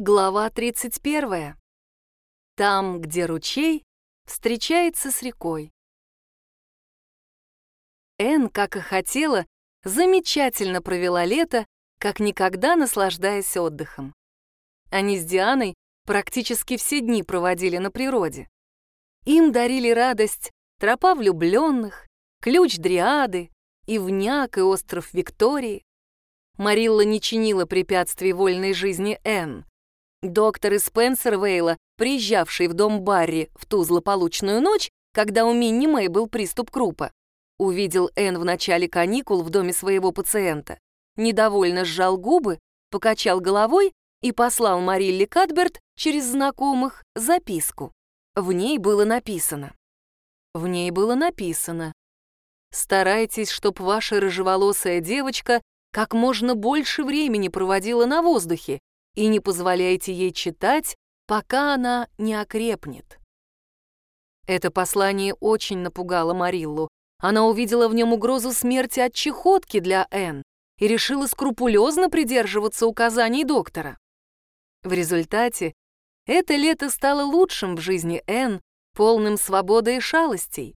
Глава 31. Там, где ручей встречается с рекой. Энн, как и хотела, замечательно провела лето, как никогда наслаждаясь отдыхом. Они с Дианой практически все дни проводили на природе. Им дарили радость тропа влюбленных, ключ Дриады, Ивняк и остров Виктории. Марилла не чинила препятствий вольной жизни Энн. Доктор из Спенсервейла, приезжавший в дом Барри в ту злополучную ночь, когда у Минни Мэй был приступ крупа, увидел Энн в начале каникул в доме своего пациента, недовольно сжал губы, покачал головой и послал Марилле Кадберт через знакомых записку. В ней было написано. В ней было написано. «Старайтесь, чтоб ваша рыжеволосая девочка как можно больше времени проводила на воздухе, и не позволяйте ей читать, пока она не окрепнет. Это послание очень напугало Мариллу. Она увидела в нем угрозу смерти от чехотки для Энн и решила скрупулезно придерживаться указаний доктора. В результате это лето стало лучшим в жизни Энн, полным свободы и шалостей.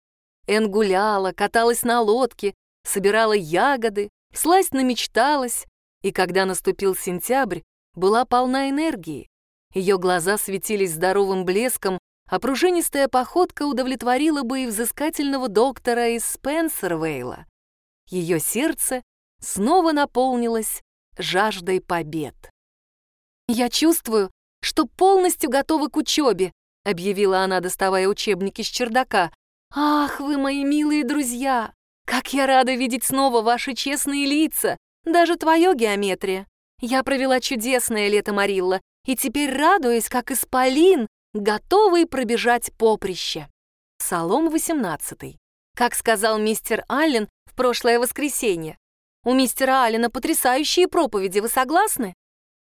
Энн гуляла, каталась на лодке, собирала ягоды, сласть намечталась, и когда наступил сентябрь, была полна энергии. Ее глаза светились здоровым блеском, а пружинистая походка удовлетворила бы и взыскательного доктора из Спенсервейла. Ее сердце снова наполнилось жаждой побед. «Я чувствую, что полностью готова к учебе», — объявила она, доставая учебники с чердака. «Ах, вы мои милые друзья! Как я рада видеть снова ваши честные лица, даже твое геометрия. Я провела чудесное лето Марилла и теперь радуюсь, как исполин, готовый пробежать поприще. Псалом 18. Как сказал мистер Аллен в прошлое воскресенье. У мистера Аллена потрясающие проповеди, вы согласны?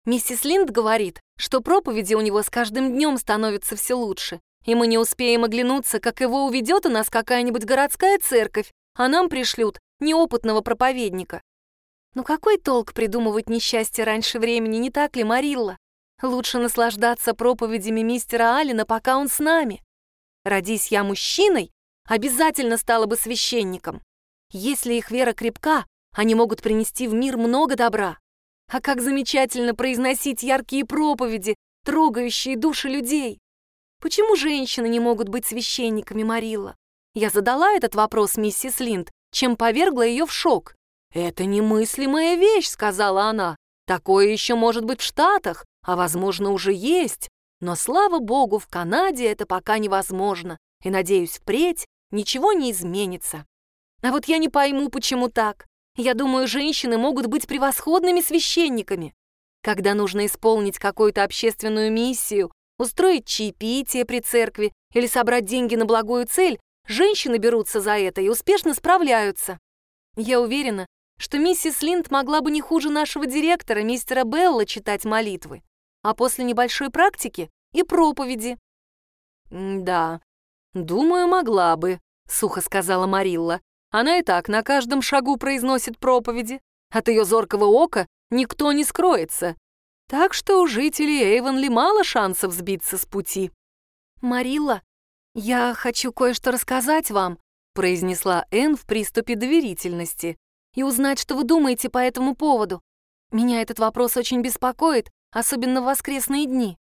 Миссис Линд говорит, что проповеди у него с каждым днем становятся все лучше, и мы не успеем оглянуться, как его уведет у нас какая-нибудь городская церковь, а нам пришлют неопытного проповедника. Ну какой толк придумывать несчастье раньше времени, не так ли, Марилла? Лучше наслаждаться проповедями мистера Алина, пока он с нами. Родись я мужчиной, обязательно стала бы священником. Если их вера крепка, они могут принести в мир много добра. А как замечательно произносить яркие проповеди, трогающие души людей. Почему женщины не могут быть священниками, Марилла? Я задала этот вопрос миссис Линд, чем повергла ее в шок. «Это немыслимая вещь», — сказала она. «Такое еще может быть в Штатах, а, возможно, уже есть. Но, слава богу, в Канаде это пока невозможно, и, надеюсь, впредь ничего не изменится. А вот я не пойму, почему так. Я думаю, женщины могут быть превосходными священниками. Когда нужно исполнить какую-то общественную миссию, устроить чаепитие при церкви или собрать деньги на благую цель, женщины берутся за это и успешно справляются. Я уверена, что миссис Линд могла бы не хуже нашего директора, мистера Белла, читать молитвы, а после небольшой практики и проповеди. «Да, думаю, могла бы», — сухо сказала Марилла. «Она и так на каждом шагу произносит проповеди. От ее зоркого ока никто не скроется. Так что у жителей Эйвенли мало шансов сбиться с пути». «Марилла, я хочу кое-что рассказать вам», — произнесла Энн в приступе доверительности и узнать, что вы думаете по этому поводу. Меня этот вопрос очень беспокоит, особенно в воскресные дни.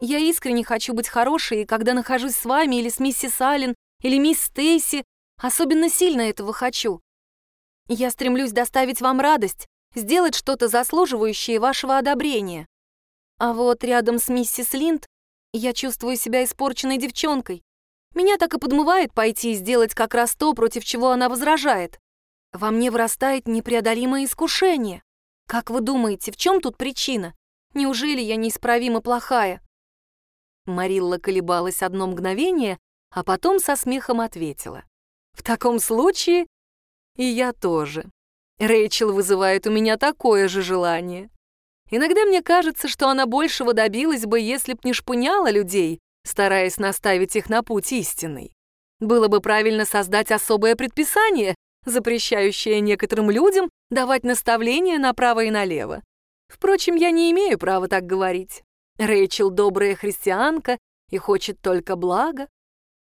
Я искренне хочу быть хорошей, и когда нахожусь с вами или с миссис Аллен, или мисс Стейси, особенно сильно этого хочу. Я стремлюсь доставить вам радость, сделать что-то заслуживающее вашего одобрения. А вот рядом с миссис Линд я чувствую себя испорченной девчонкой. Меня так и подмывает пойти и сделать как раз то, против чего она возражает. Во мне вырастает непреодолимое искушение. Как вы думаете, в чем тут причина? Неужели я неисправимо плохая?» Марилла колебалась одно мгновение, а потом со смехом ответила. «В таком случае и я тоже. Рэйчел вызывает у меня такое же желание. Иногда мне кажется, что она большего добилась бы, если б не шпыняла людей, стараясь наставить их на путь истинный. Было бы правильно создать особое предписание, запрещающая некоторым людям давать наставления направо и налево. Впрочем, я не имею права так говорить. Рэйчел добрая христианка и хочет только блага.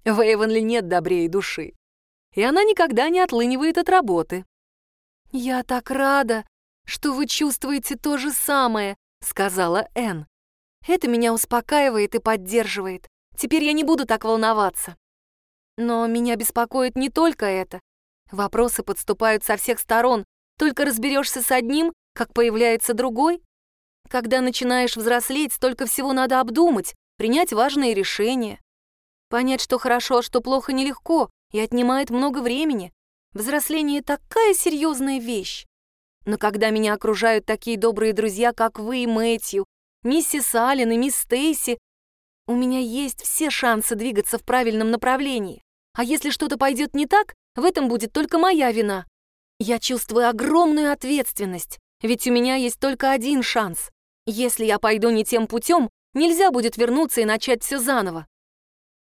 В Эйвенли нет добрее души, и она никогда не отлынивает от работы. «Я так рада, что вы чувствуете то же самое», — сказала Энн. «Это меня успокаивает и поддерживает. Теперь я не буду так волноваться». Но меня беспокоит не только это. Вопросы подступают со всех сторон. Только разберешься с одним, как появляется другой. Когда начинаешь взрослеть, столько всего надо обдумать, принять важные решения. Понять, что хорошо, а что плохо, нелегко и отнимает много времени. Взросление — такая серьезная вещь. Но когда меня окружают такие добрые друзья, как вы и Мэтью, миссис Аллен и мисс Стейси, у меня есть все шансы двигаться в правильном направлении. А если что-то пойдет не так, в этом будет только моя вина. Я чувствую огромную ответственность, ведь у меня есть только один шанс. Если я пойду не тем путем, нельзя будет вернуться и начать все заново.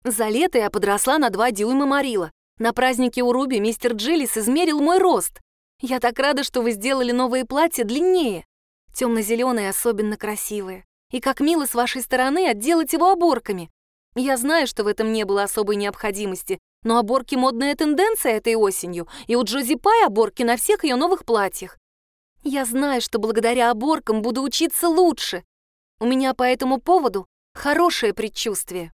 За лето я подросла на два дюйма Марила. На празднике у Руби мистер Джилlis измерил мой рост. Я так рада, что вы сделали новые платья длиннее. Темно-зеленые особенно красивые. И как мило с вашей стороны отделать его оборками. Я знаю, что в этом не было особой необходимости, но оборки — модная тенденция этой осенью, и у Джози Пай оборки на всех ее новых платьях. Я знаю, что благодаря оборкам буду учиться лучше. У меня по этому поводу хорошее предчувствие.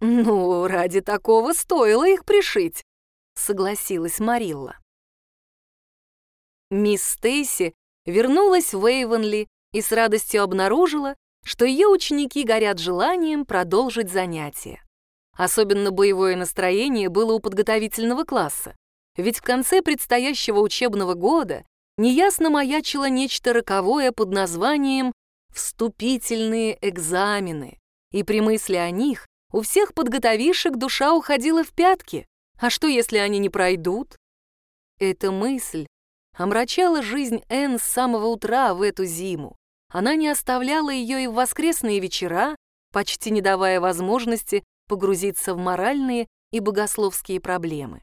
«Ну, ради такого стоило их пришить», — согласилась Марилла. Мисс Стейси вернулась в Эйвенли и с радостью обнаружила, что ее ученики горят желанием продолжить занятия. Особенно боевое настроение было у подготовительного класса, ведь в конце предстоящего учебного года неясно маячило нечто роковое под названием «вступительные экзамены», и при мысли о них у всех подготовивших душа уходила в пятки. А что, если они не пройдут? Эта мысль омрачала жизнь Энн с самого утра в эту зиму. Она не оставляла ее и в воскресные вечера, почти не давая возможности погрузиться в моральные и богословские проблемы.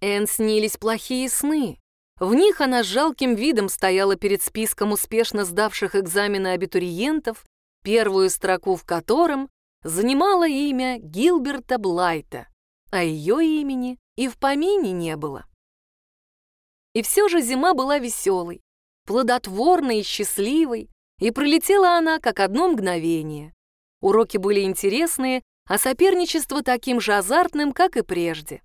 Энн снились плохие сны. В них она с жалким видом стояла перед списком успешно сдавших экзамены абитуриентов, первую строку в котором занимала имя Гилберта Блайта, а ее имени и в помине не было. И все же зима была веселой, плодотворной и счастливой, и пролетела она как одно мгновение. Уроки были интересные, а соперничество таким же азартным, как и прежде.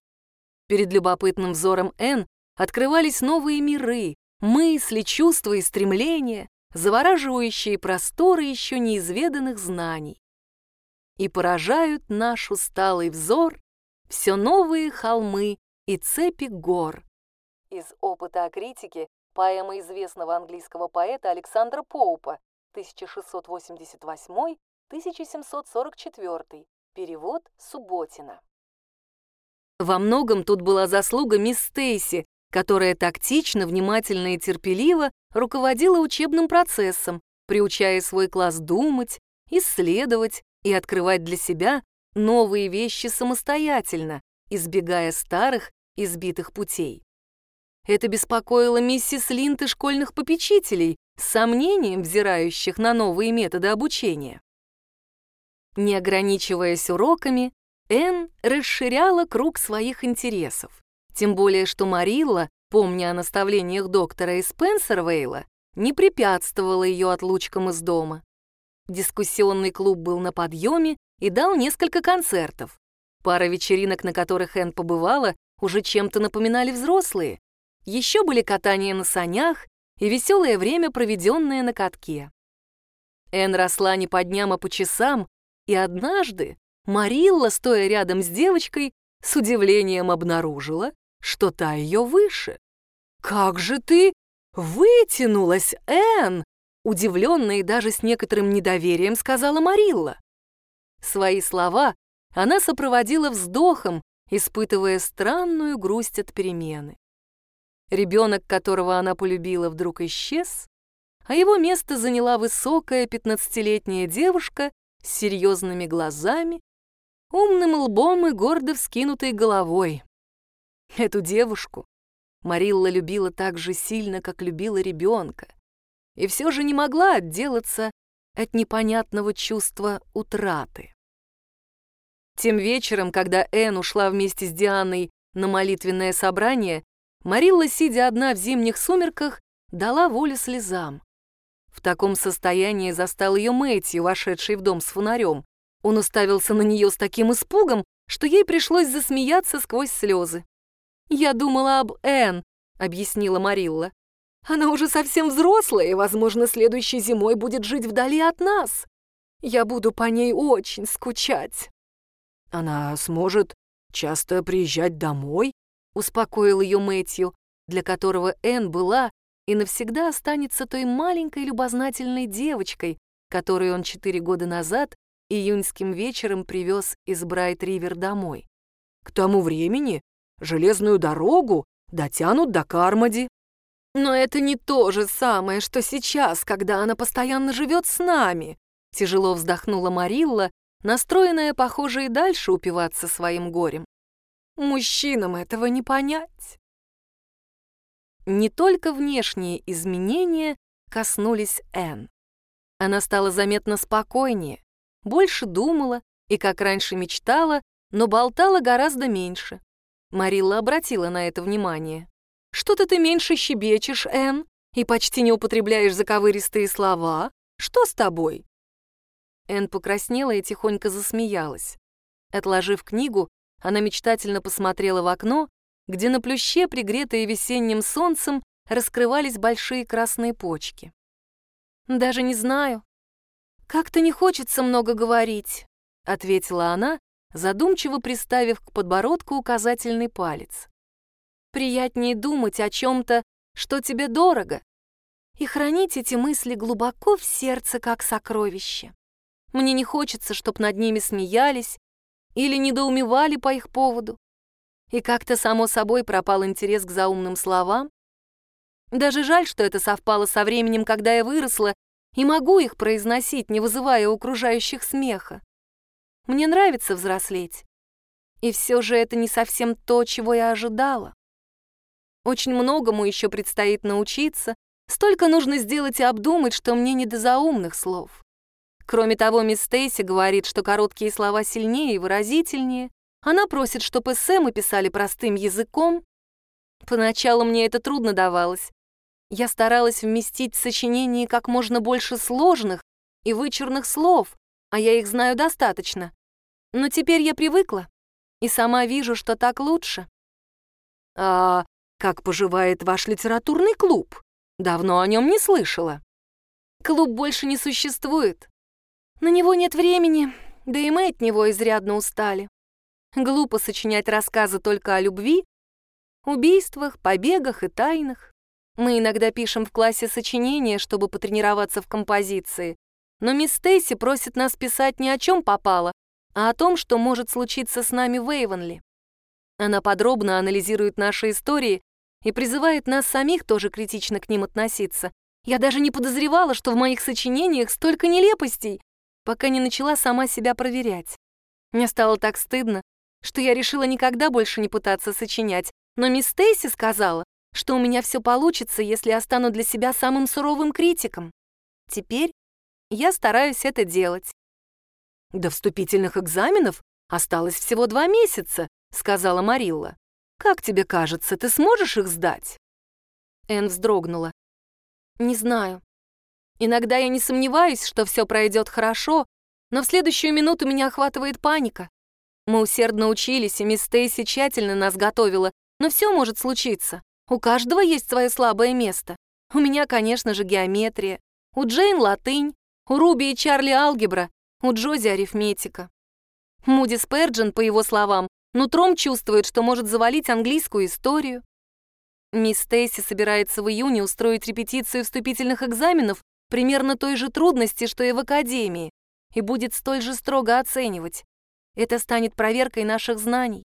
Перед любопытным взором Н открывались новые миры, мысли, чувства и стремления, завораживающие просторы еще неизведанных знаний и поражают наш усталый взор все новые холмы и цепи гор. Из опыта о критике поэма известного английского поэта Александра Поупа 1688-1744, перевод Субботина. Во многом тут была заслуга мисс Стейси, которая тактично, внимательно и терпеливо руководила учебным процессом, приучая свой класс думать, исследовать, и открывать для себя новые вещи самостоятельно, избегая старых, избитых путей. Это беспокоило миссис Линд и школьных попечителей, с сомнением взирающих на новые методы обучения. Не ограничиваясь уроками, Энн расширяла круг своих интересов. Тем более, что Марилла, помня о наставлениях доктора из Спенсервейла, не препятствовала ее отлучкам из дома. Дискуссионный клуб был на подъеме и дал несколько концертов. Пара вечеринок, на которых Энн побывала, уже чем-то напоминали взрослые. Еще были катания на санях и веселое время, проведенное на катке. Энн росла не по дням, а по часам, и однажды Марилла, стоя рядом с девочкой, с удивлением обнаружила, что та ее выше. «Как же ты вытянулась, Энн!» удивленно и даже с некоторым недоверием сказала Марилла. Свои слова она сопроводила вздохом, испытывая странную грусть от перемены. Ребенок, которого она полюбила, вдруг исчез, а его место заняла высокая пятнадцатилетняя девушка с серьезными глазами, умным лбом и гордо вскинутой головой. Эту девушку Марилла любила так же сильно, как любила ребенка и все же не могла отделаться от непонятного чувства утраты. Тем вечером, когда Энн ушла вместе с Дианой на молитвенное собрание, Марилла, сидя одна в зимних сумерках, дала волю слезам. В таком состоянии застал ее Мэтью, вошедший в дом с фонарем. Он уставился на нее с таким испугом, что ей пришлось засмеяться сквозь слезы. «Я думала об Энн», — объяснила Марилла. «Она уже совсем взрослая и, возможно, следующей зимой будет жить вдали от нас. Я буду по ней очень скучать». Она сможет часто приезжать домой?» — успокоил ее Мэтью, для которого Энн была и навсегда останется той маленькой любознательной девочкой, которую он четыре года назад июньским вечером привез из Брайт-Ривер домой. «К тому времени железную дорогу дотянут до Кармоди». «Но это не то же самое, что сейчас, когда она постоянно живет с нами», тяжело вздохнула Марилла, настроенная, похоже, и дальше упиваться своим горем. Мужчинам этого не понять. Не только внешние изменения коснулись Энн. Она стала заметно спокойнее, больше думала и, как раньше, мечтала, но болтала гораздо меньше. Марилла обратила на это внимание. «Что-то ты меньше щебечешь, Энн, и почти не употребляешь заковыристые слова. Что с тобой?» Энн покраснела и тихонько засмеялась. Отложив книгу, она мечтательно посмотрела в окно, где на плюще, пригретые весенним солнцем, раскрывались большие красные почки. «Даже не знаю. Как-то не хочется много говорить», — ответила она, задумчиво приставив к подбородку указательный палец. «Приятнее думать о чем-то, что тебе дорого, и хранить эти мысли глубоко в сердце, как сокровище». Мне не хочется, чтоб над ними смеялись или недоумевали по их поводу. И как-то само собой пропал интерес к заумным словам. Даже жаль, что это совпало со временем, когда я выросла, и могу их произносить, не вызывая у окружающих смеха. Мне нравится взрослеть. И все же это не совсем то, чего я ожидала. Очень многому еще предстоит научиться, столько нужно сделать и обдумать, что мне не до заумных слов. Кроме того, мисс Стейси говорит, что короткие слова сильнее и выразительнее. Она просит, чтобы эссе мы писали простым языком. Поначалу мне это трудно давалось. Я старалась вместить в сочинении как можно больше сложных и вычурных слов, а я их знаю достаточно. Но теперь я привыкла и сама вижу, что так лучше. А как поживает ваш литературный клуб? Давно о нем не слышала. Клуб больше не существует. На него нет времени, да и мы от него изрядно устали. Глупо сочинять рассказы только о любви, убийствах, побегах и тайнах. Мы иногда пишем в классе сочинения, чтобы потренироваться в композиции, но мисс Стейси просит нас писать не о чем попало, а о том, что может случиться с нами в Эйвенли. Она подробно анализирует наши истории и призывает нас самих тоже критично к ним относиться. Я даже не подозревала, что в моих сочинениях столько нелепостей, пока не начала сама себя проверять. Мне стало так стыдно, что я решила никогда больше не пытаться сочинять, но мисс Стейси сказала, что у меня все получится, если я стану для себя самым суровым критиком. Теперь я стараюсь это делать. «До вступительных экзаменов осталось всего два месяца», — сказала Марилла. «Как тебе кажется, ты сможешь их сдать?» Энн вздрогнула. «Не знаю. Иногда я не сомневаюсь, что все пройдет хорошо, но в следующую минуту меня охватывает паника. Мы усердно учились, и мисс Стейси тщательно нас готовила, но все может случиться. У каждого есть свое слабое место. У меня, конечно же, геометрия, у Джейн латынь, у Руби и Чарли алгебра, у Джози арифметика. Муди Сперджин, по его словам, нутром чувствует, что может завалить английскую историю. Мисс Стейси собирается в июне устроить репетицию вступительных экзаменов примерно той же трудности, что и в академии, и будет столь же строго оценивать. Это станет проверкой наших знаний.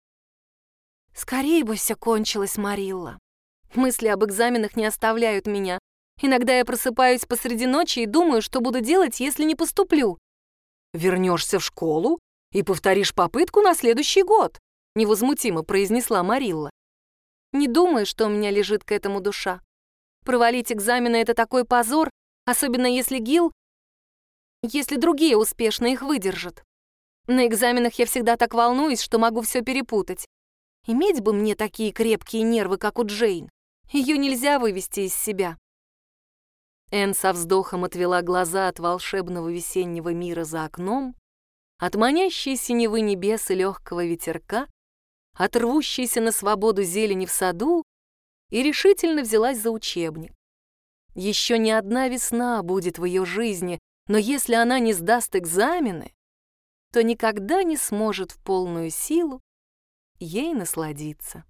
Скорее бы все кончилось, Марилла. Мысли об экзаменах не оставляют меня. Иногда я просыпаюсь посреди ночи и думаю, что буду делать, если не поступлю. Вернешься в школу и повторишь попытку на следующий год, невозмутимо произнесла Марилла. Не думаю, что у меня лежит к этому душа. Провалить экзамены — это такой позор, особенно если Гил если другие успешно их выдержат. На экзаменах я всегда так волнуюсь, что могу все перепутать. Иметь бы мне такие крепкие нервы, как у Джейн. Ее нельзя вывести из себя. Энн со вздохом отвела глаза от волшебного весеннего мира за окном, от манящей синевы небес и легкого ветерка, от рвущейся на свободу зелени в саду и решительно взялась за учебник. Еще не одна весна будет в ее жизни, но если она не сдаст экзамены, то никогда не сможет в полную силу ей насладиться.